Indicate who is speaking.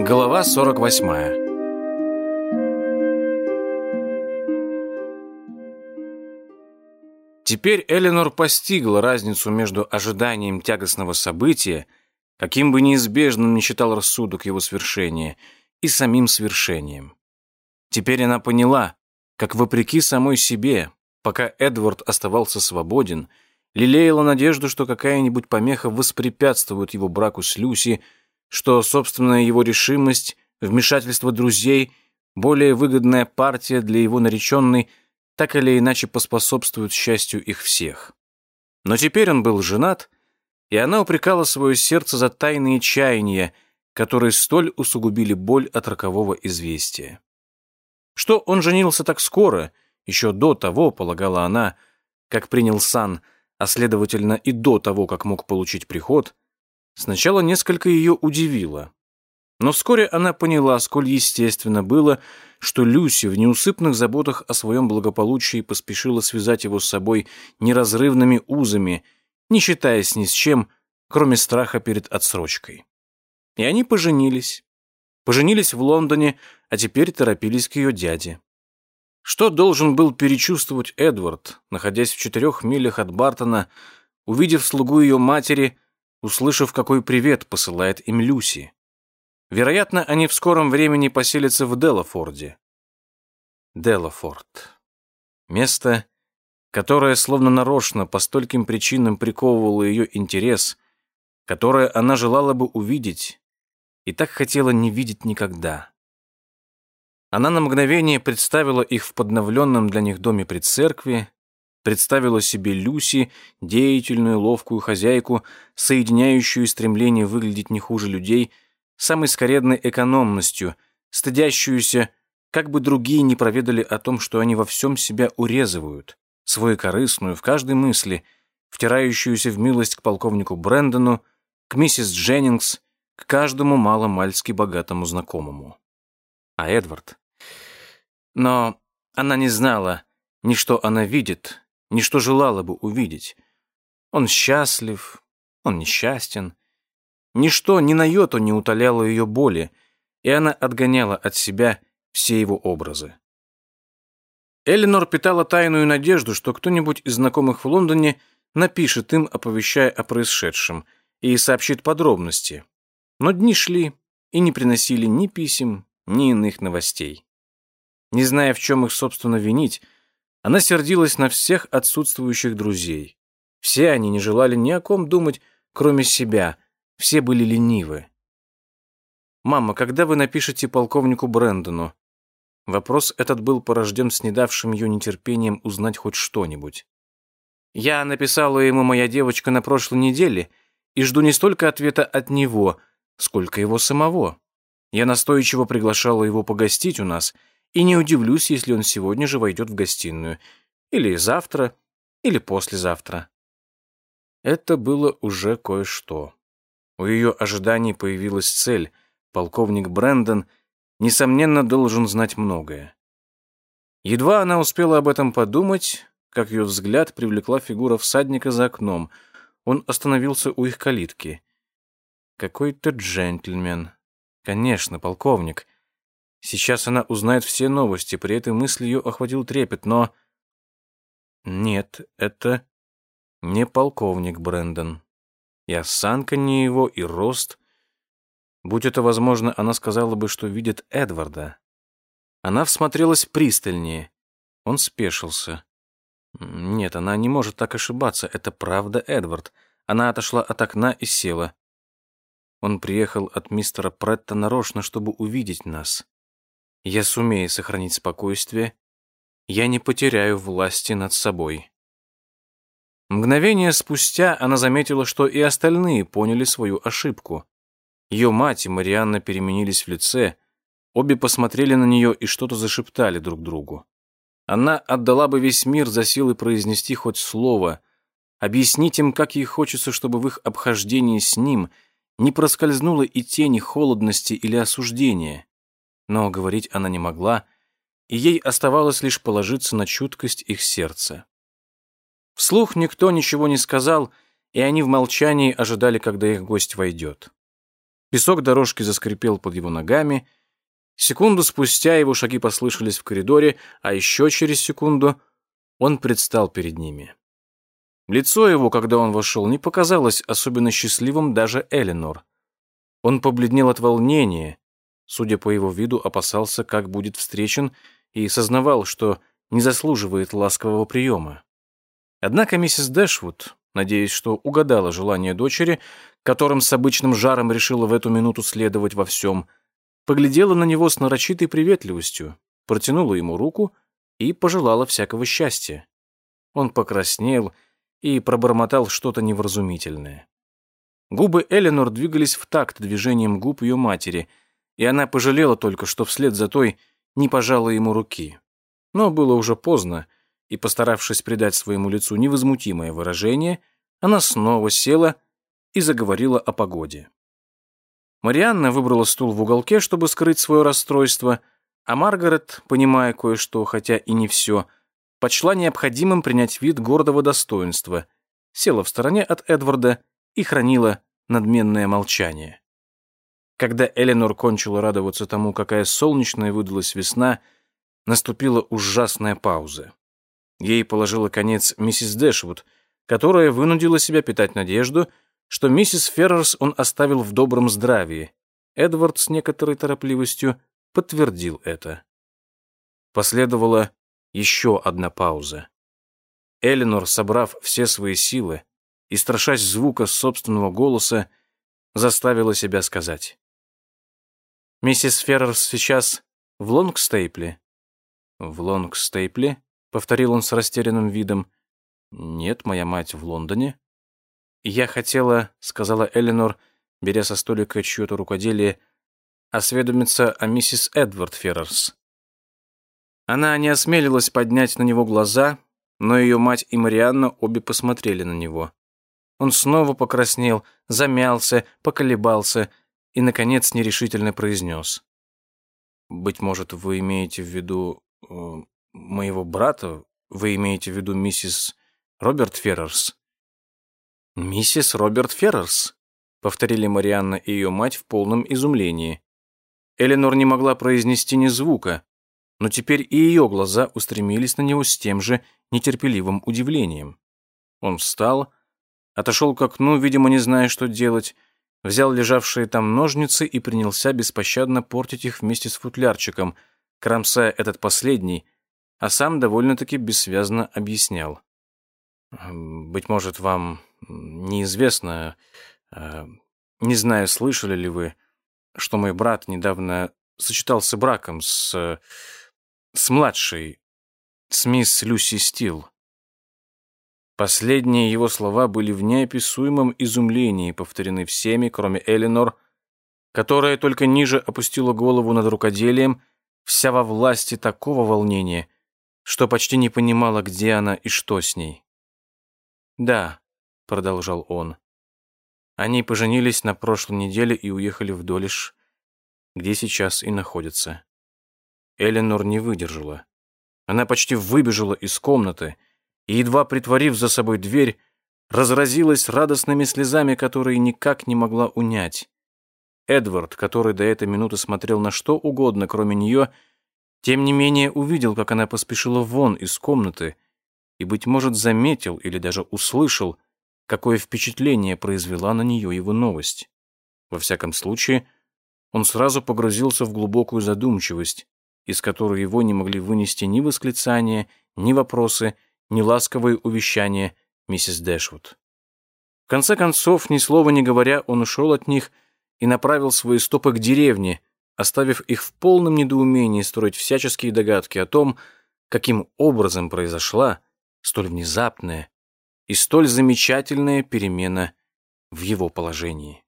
Speaker 1: Глава 48 Теперь Эленор постигла разницу между ожиданием тягостного события, каким бы неизбежным ни считал рассудок его свершения, и самим свершением. Теперь она поняла, как вопреки самой себе, пока Эдвард оставался свободен, лелеяла надежду, что какая-нибудь помеха воспрепятствует его браку с Люси, что собственная его решимость, вмешательство друзей, более выгодная партия для его нареченной так или иначе поспособствует счастью их всех. Но теперь он был женат, и она упрекала свое сердце за тайные чаяния, которые столь усугубили боль от рокового известия. Что он женился так скоро, еще до того, полагала она, как принял сан, а следовательно и до того, как мог получить приход, сначала несколько ее удивило. Но вскоре она поняла, сколь естественно было, что Люси в неусыпных заботах о своем благополучии поспешила связать его с собой неразрывными узами, не считаясь ни с чем, кроме страха перед отсрочкой. И они поженились. Поженились в Лондоне, а теперь торопились к ее дяде. Что должен был перечувствовать Эдвард, находясь в четырех милях от Бартона, увидев слугу ее матери, услышав, какой привет посылает им Люси? Вероятно, они в скором времени поселятся в Делафорде. Делафорд. Место, которое словно нарочно по стольким причинам приковывало ее интерес, которое она желала бы увидеть, и так хотела не видеть никогда. Она на мгновение представила их в подновленном для них доме при церкви, представила себе Люси, деятельную, ловкую хозяйку, соединяющую стремление выглядеть не хуже людей, самой скоредной экономностью, стыдящуюся, как бы другие не проведали о том, что они во всем себя урезывают, свою корыстную в каждой мысли, втирающуюся в милость к полковнику Брэндону, к миссис Дженнингс, к каждому маломальски богатому знакомому. А Эдвард? Но она не знала ни что она видит, ни что желала бы увидеть. Он счастлив, он несчастен. Ничто ни на йоту не утоляло ее боли, и она отгоняла от себя все его образы. Эленор питала тайную надежду, что кто-нибудь из знакомых в Лондоне напишет им, оповещая о происшедшем, и сообщит подробности, но дни шли и не приносили ни писем, ни иных новостей. Не зная, в чем их, собственно, винить, она сердилась на всех отсутствующих друзей. Все они не желали ни о ком думать, кроме себя, все были ленивы. «Мама, когда вы напишете полковнику Брэндону?» Вопрос этот был порожден снедавшим ее нетерпением узнать хоть что-нибудь. «Я написала ему моя девочка на прошлой неделе и жду не столько ответа от него, сколько его самого. Я настойчиво приглашала его погостить у нас, и не удивлюсь, если он сегодня же войдет в гостиную. Или завтра, или послезавтра. Это было уже кое-что. У ее ожиданий появилась цель. Полковник Брэндон, несомненно, должен знать многое. Едва она успела об этом подумать, как ее взгляд привлекла фигура всадника за окном. Он остановился у их калитки. Какой-то джентльмен. Конечно, полковник. Сейчас она узнает все новости, при этой мысли ее охватил трепет, но... Нет, это не полковник Брэндон. И осанка не его, и рост. Будь это возможно, она сказала бы, что видит Эдварда. Она всмотрелась пристальнее. Он спешился. Нет, она не может так ошибаться. Это правда Эдвард. Она отошла от окна и села. Он приехал от мистера Претта нарочно, чтобы увидеть нас. Я сумею сохранить спокойствие. Я не потеряю власти над собой. Мгновение спустя она заметила, что и остальные поняли свою ошибку. Ее мать и Марианна переменились в лице, обе посмотрели на нее и что-то зашептали друг другу. Она отдала бы весь мир за силы произнести хоть слово, объяснить им, как ей хочется, чтобы в их обхождении с ним – не проскользнуло и тени холодности или осуждения. Но говорить она не могла, и ей оставалось лишь положиться на чуткость их сердца. Вслух никто ничего не сказал, и они в молчании ожидали, когда их гость войдет. Песок дорожки заскрипел под его ногами. Секунду спустя его шаги послышались в коридоре, а еще через секунду он предстал перед ними. Лицо его, когда он вошел, не показалось особенно счастливым даже Эленор. Он побледнел от волнения, судя по его виду, опасался, как будет встречен, и сознавал, что не заслуживает ласкового приема. Однако миссис Дэшвуд, надеясь, что угадала желание дочери, которым с обычным жаром решила в эту минуту следовать во всем, поглядела на него с нарочитой приветливостью, протянула ему руку и пожелала всякого счастья. Он покраснел и пробормотал что-то невразумительное. Губы Эленор двигались в такт движением губ ее матери, и она пожалела только, что вслед за той не пожала ему руки. Но было уже поздно, и, постаравшись придать своему лицу невозмутимое выражение, она снова села и заговорила о погоде. Марианна выбрала стул в уголке, чтобы скрыть свое расстройство, а Маргарет, понимая кое-что, хотя и не все, почла необходимым принять вид гордого достоинства, села в стороне от Эдварда и хранила надменное молчание. Когда Эленор кончила радоваться тому, какая солнечная выдалась весна, наступила ужасная пауза. Ей положила конец миссис Дэшвуд, которая вынудила себя питать надежду, что миссис Феррерс он оставил в добром здравии. Эдвард с некоторой торопливостью подтвердил это. Последовала еще одна пауза. Эленор, собрав все свои силы и страшась звука собственного голоса, заставила себя сказать. «Миссис Феррерс сейчас в Лонгстейпле?» «В Лонгстейпле?» — повторил он с растерянным видом. «Нет, моя мать в Лондоне». «Я хотела», — сказала Эленор, беря со столика чье-то рукоделие, осведомиться о миссис Эдвард Феррерс. Она не осмелилась поднять на него глаза, но ее мать и Марианна обе посмотрели на него. Он снова покраснел, замялся, поколебался и, наконец, нерешительно произнес. «Быть может, вы имеете в виду э, моего брата? Вы имеете в виду миссис Роберт Феррерс?» «Миссис Роберт Феррерс», — повторили Марианна и ее мать в полном изумлении. Эленор не могла произнести ни звука, но теперь и ее глаза устремились на него с тем же нетерпеливым удивлением. Он встал, отошел к окну, видимо, не зная, что делать, взял лежавшие там ножницы и принялся беспощадно портить их вместе с футлярчиком, кромсая этот последний, а сам довольно-таки бессвязно объяснял. «Быть может, вам неизвестно, э, не знаю, слышали ли вы, что мой брат недавно сочетался браком с... с младшей, с мисс Люси Стил». Последние его слова были в неописуемом изумлении повторены всеми, кроме Эленор, которая только ниже опустила голову над рукоделием, вся во власти такого волнения, что почти не понимала, где она и что с ней. «Да», — продолжал он, — «они поженились на прошлой неделе и уехали в Долиш, где сейчас и находятся». Эленор не выдержала. Она почти выбежала из комнаты — и, едва притворив за собой дверь, разразилась радостными слезами, которые никак не могла унять. Эдвард, который до этой минуты смотрел на что угодно, кроме нее, тем не менее увидел, как она поспешила вон из комнаты и, быть может, заметил или даже услышал, какое впечатление произвела на нее его новость. Во всяком случае, он сразу погрузился в глубокую задумчивость, из которой его не могли вынести ни восклицания, ни вопросы, неласковые увещания миссис Дэшвуд. В конце концов, ни слова не говоря, он ушел от них и направил свои стопы к деревне, оставив их в полном недоумении строить всяческие догадки о том, каким образом произошла столь внезапная и столь замечательная перемена в его положении.